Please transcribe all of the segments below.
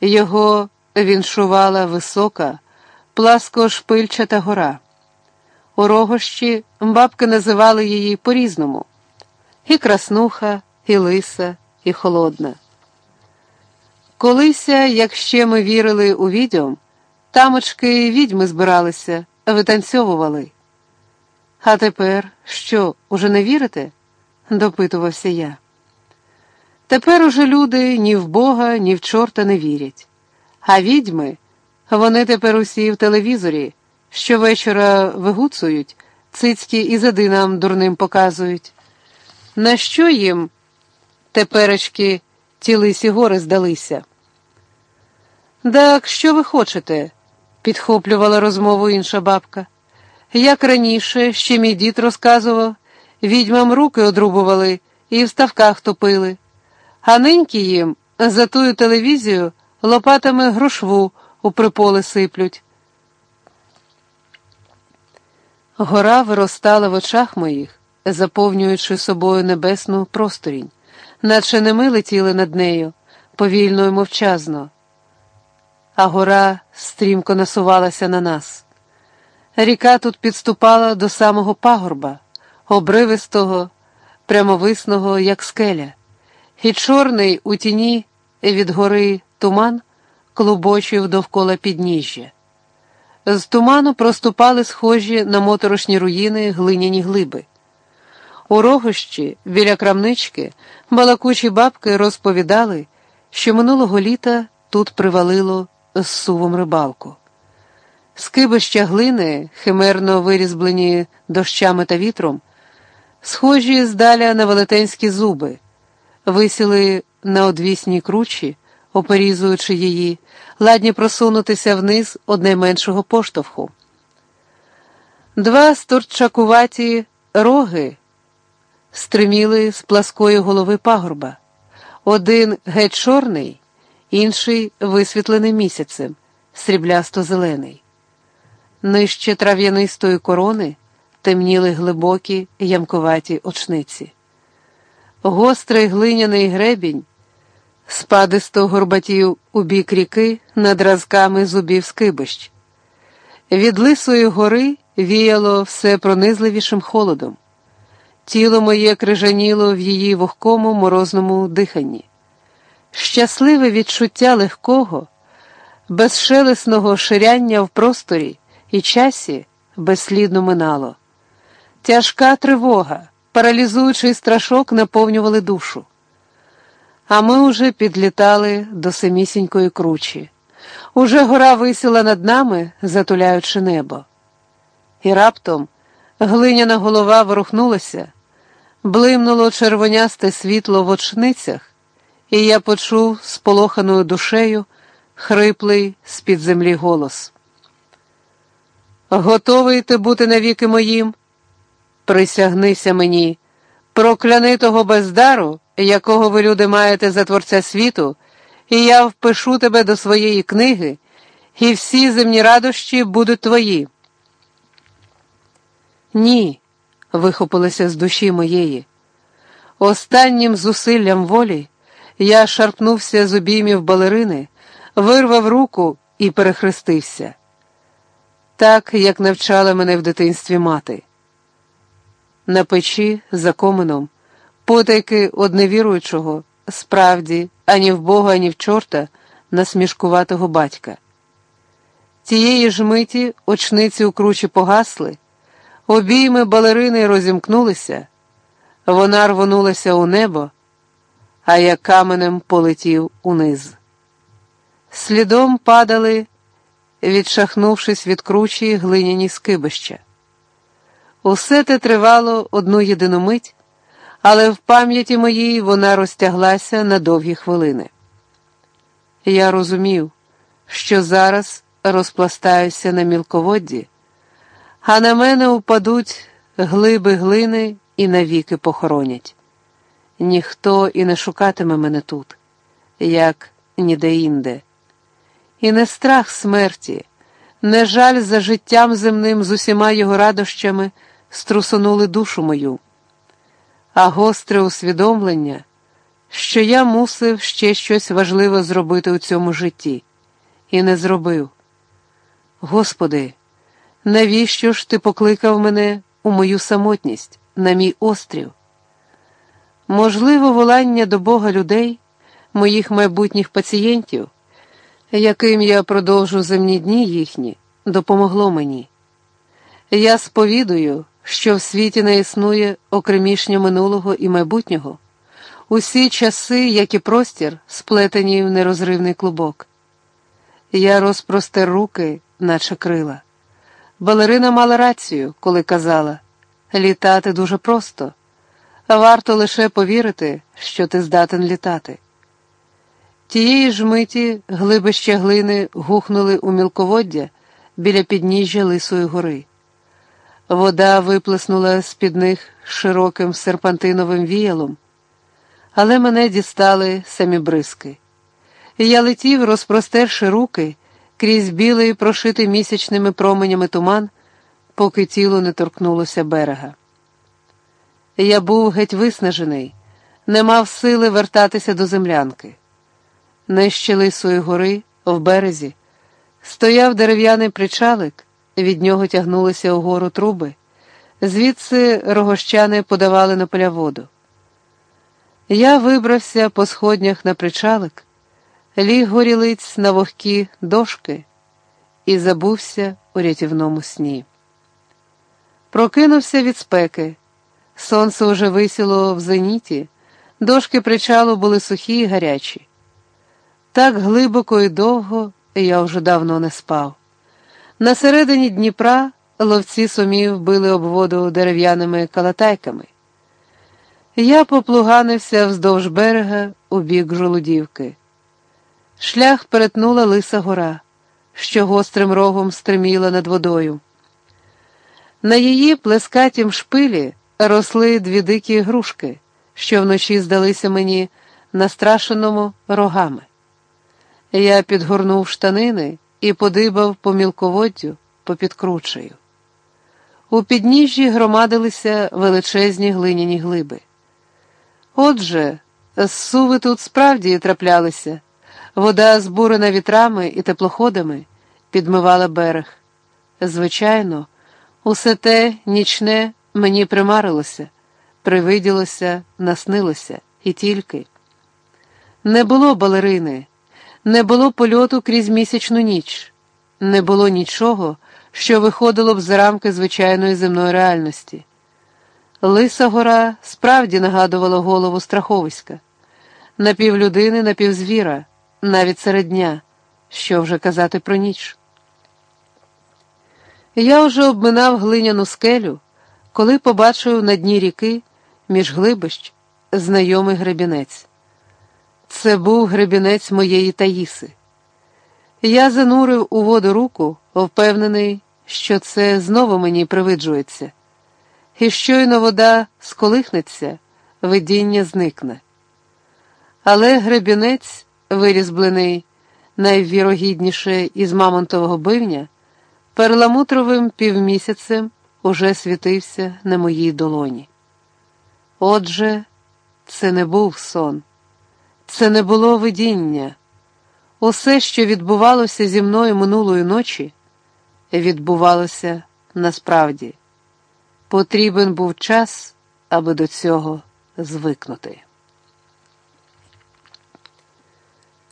Його віншувала висока, пласкошпильчата гора. У рогощі бабки називали її по-різному і краснуха, і лиса, і холодна. Колися, як ще ми вірили у відьом, тамочки відьми збиралися, витанцьовували. А тепер що, уже не вірите? допитувався я. Тепер уже люди ні в Бога, ні в чорта не вірять. А відьми, вони тепер усі в телевізорі, щовечора вигуцують, цицькі і зади нам дурним показують. На що їм теперечки ті лисі гори здалися? Так що ви хочете? підхоплювала розмову інша бабка. Як раніше, ще мій дід розказував, відьмам руки одрубували і в ставках топили, а ниньки їм за тую телевізію лопатами грошву у приполи сиплють. Гора виростала в очах моїх, заповнюючи собою небесну просторінь, наче не ми летіли над нею, повільно і мовчазно, а гора стрімко насувалася на нас. Ріка тут підступала до самого пагорба, обривистого, прямовисного, як скеля, і чорний у тіні від гори туман клубочив довкола підніжжя. З туману проступали схожі на моторошні руїни глиняні глиби. У рогощі, біля крамнички, балакучі бабки розповідали, що минулого літа тут привалило з сувом рибалку. Скибища глини, химерно вирізблені дощами та вітром, схожі здаля на велетенські зуби, висіли на одвісній кручі, оперізуючи її, ладні просунутися вниз од найменшого поштовху. Два сторчакуваті роги стриміли з пласкої голови пагорба, один геть чорний, інший висвітлений місяцем, сріблясто-зелений. Нижче трав'янистої корони темніли глибокі ямковаті очниці. Гострий глиняний гребінь спадисто горбатів у бік ріки над разками зубів скибищ. Від лисої гори віяло все пронизливішим холодом. Тіло моє крижаніло в її вогкому морозному диханні. Щасливе відчуття легкого, безшелесного ширяння в просторі і часі безслідно минало. Тяжка тривога, паралізуючий страшок наповнювали душу. А ми уже підлітали до самісінької кручі. Уже гора висіла над нами, затуляючи небо. І раптом глиняна голова ворухнулася, блимнуло червонясте світло в очницях, і я почув сполоханою душею хриплий з-під землі голос. Готовий ти бути навіки моїм? Присягнися мені, прокляни того бездару, якого ви, люди, маєте за Творця світу, і я впишу тебе до своєї книги, і всі земні радощі будуть твої. Ні, вихопилося з душі моєї. Останнім зусиллям волі я шарпнувся з обіймів балерини, вирвав руку і перехрестився так, як навчала мене в дитинстві мати. На печі, за комином, потайки одневіруючого, справді, ані в Бога, ані в чорта, насмішкуватого батька. Тієї ж миті очниці у кручі погасли, обійми балерини розімкнулися, вона рвонулася у небо, а я каменем полетів униз. Слідом падали відшахнувшись від кручі глиняні скибища. Усе те тривало одну єдину мить, але в пам'яті моїй вона розтяглася на довгі хвилини. Я розумів, що зараз розпластаюся на мілководді, а на мене упадуть глиби глини і навіки похоронять. Ніхто і не шукатиме мене тут, як ніде інде. І не страх смерті, не жаль за життям земним з усіма його радощами струсонули душу мою, а гостре усвідомлення що я мусив ще щось важливе зробити у цьому житті, і не зробив. Господи, навіщо ж ти покликав мене у мою самотність, на мій острів? Можливо, волання до Бога людей, моїх майбутніх пацієнтів, яким я продовжу земні дні їхні, допомогло мені. Я сповідую, що в світі не існує окремішня минулого і майбутнього, усі часи, як і простір, сплетені в нерозривний клубок. Я розпростер руки, наче крила. Балерина мала рацію, коли казала літати дуже просто, варто лише повірити, що ти здатен літати. Тієї ж миті глибища глини гухнули у мілководдя біля підніжжя Лисої гори. Вода виплеснула з під них широким серпантиновим віялом, але мене дістали самі бризки. Я летів, розпростерши руки крізь білий, прошитий місячними променями туман, поки тіло не торкнулося берега. Я був геть виснажений, не мав сили вертатися до землянки. Нижче Лисої гори, в березі, стояв дерев'яний причалик, від нього тягнулися угору труби, звідси рогощани подавали на поля воду. Я вибрався по сходнях на причалик, ліг горілиць на вогкі дошки і забувся у рятівному сні. Прокинувся від спеки. Сонце уже висіло в зеніті, дошки причалу були сухі й гарячі. Так глибоко і довго я вже давно не спав. На середині Дніпра ловці сумів били об воду дерев'яними калатайками. Я поплуганився вздовж берега у бік жолудівки. Шлях перетнула лиса гора, що гострим рогом стриміла над водою. На її плескатім шпилі росли дві дикі грушки, що вночі здалися мені настрашеному рогами. Я підгорнув штанини і подибав по мілководдю попід кручею. У підніжжі громадилися величезні глиняні глиби. Отже, зсуви тут справді траплялися, вода, збурена вітрами і теплоходами, підмивала берег. Звичайно, усе те нічне мені примарилося, привиділося, наснилося і тільки. Не було балерини, не було польоту крізь місячну ніч, не було нічого, що виходило б з рамки звичайної земної реальності. Лиса гора справді нагадувала голову страховиська, напівлюдини, напівзвіра, навіть серед дня, що вже казати про ніч. Я вже обминав глиняну скелю, коли побачив на дні ріки між глибищ знайомий гребінець. Це був гребінець моєї Таїси. Я занурив у воду руку, впевнений, що це знову мені привиджується, і щойно вода сколихнеться, видіння зникне. Але гребінець, вирізблений найвірогідніше із мамонтового бивня, перламутровим півмісяцем уже світився на моїй долоні. Отже, це не був сон, це не було видіння. Усе, що відбувалося зі мною минулої ночі, відбувалося насправді. Потрібен був час, аби до цього звикнути.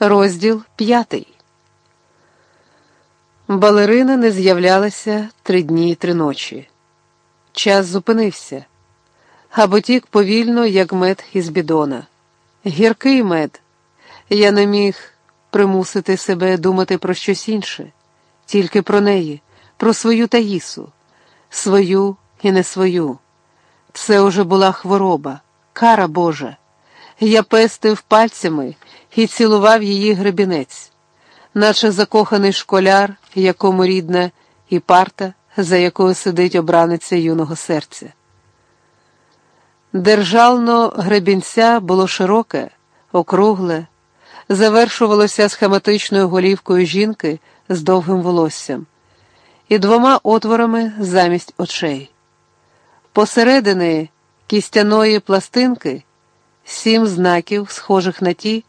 Розділ п'ятий. Балерина не з'являлася три дні і три ночі. Час зупинився, а потік повільно, як мед із бідона. Гіркий мед. Я не міг примусити себе думати про щось інше, тільки про неї, про свою Таїсу, свою і не свою. Це уже була хвороба, кара Божа. Я пестив пальцями і цілував її гребінець, наче закоханий школяр, якому рідна і парта, за якою сидить обраниця юного серця. Держално гребінця було широке, округле, завершувалося схематичною голівкою жінки з довгим волоссям і двома отворами замість очей. Посередини кістяної пластинки сім знаків, схожих на ті,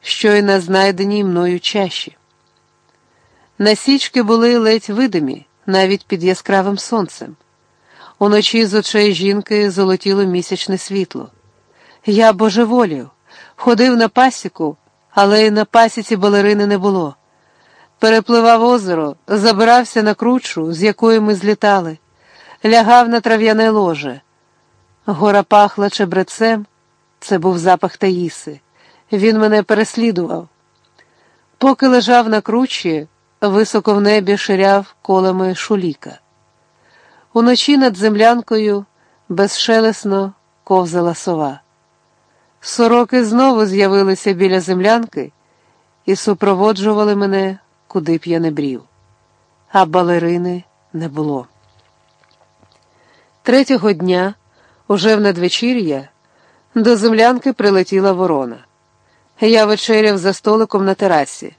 що й на знайденій мною чаші. Насічки були ледь видимі, навіть під яскравим сонцем. Уночі з очей жінки золотіло місячне світло. Я божеволів, ходив на пасіку, але й на пасіці балерини не було. Перепливав озеро, забирався на кручу, з якої ми злітали, лягав на трав'яне ложе. Гора пахла чебрецем, це був запах Таїси. Він мене переслідував. Поки лежав на кручі, високо в небі ширяв колами шуліка. Уночі над землянкою безшелесно ковзала сова. Сороки знову з'явилися біля землянки і супроводжували мене, куди б я не брів, а балерини не було. Третього дня, уже в надвечір'я, до землянки прилетіла ворона. Я вечеряв за столиком на терасі.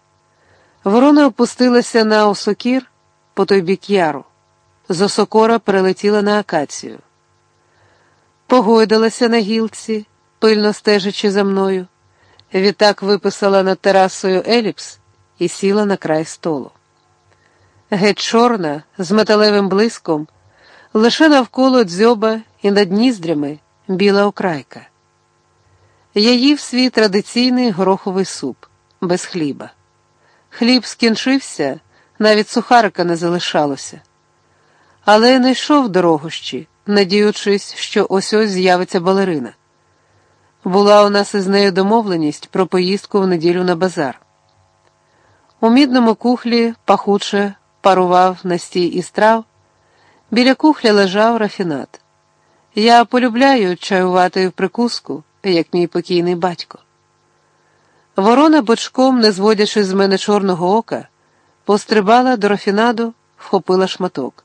Ворона опустилася на осокір по той бік яру. З перелетіла на акацію. Погойдалася на гілці, пильно стежачи за мною. Відтак виписала над терасою еліпс і сіла на край столу. Геть чорна, з металевим блиском, лише навколо дзьоба і над ніздрями біла окрайка. Я їв свій традиційний гороховий суп без хліба. Хліб скінчився, навіть сухарика не залишалося. Але не йшов дорогощі, надіючись, що ось ось з'явиться балерина. Була у нас із нею домовленість про поїздку в неділю на базар. У мідному кухлі пахуче парував настій із трав, біля кухля лежав рафінат. Я полюбляю чаювати в прикуску, як мій покійний батько. Ворона бочком, не зводячи з мене чорного ока, пострибала до рафінаду, вхопила шматок.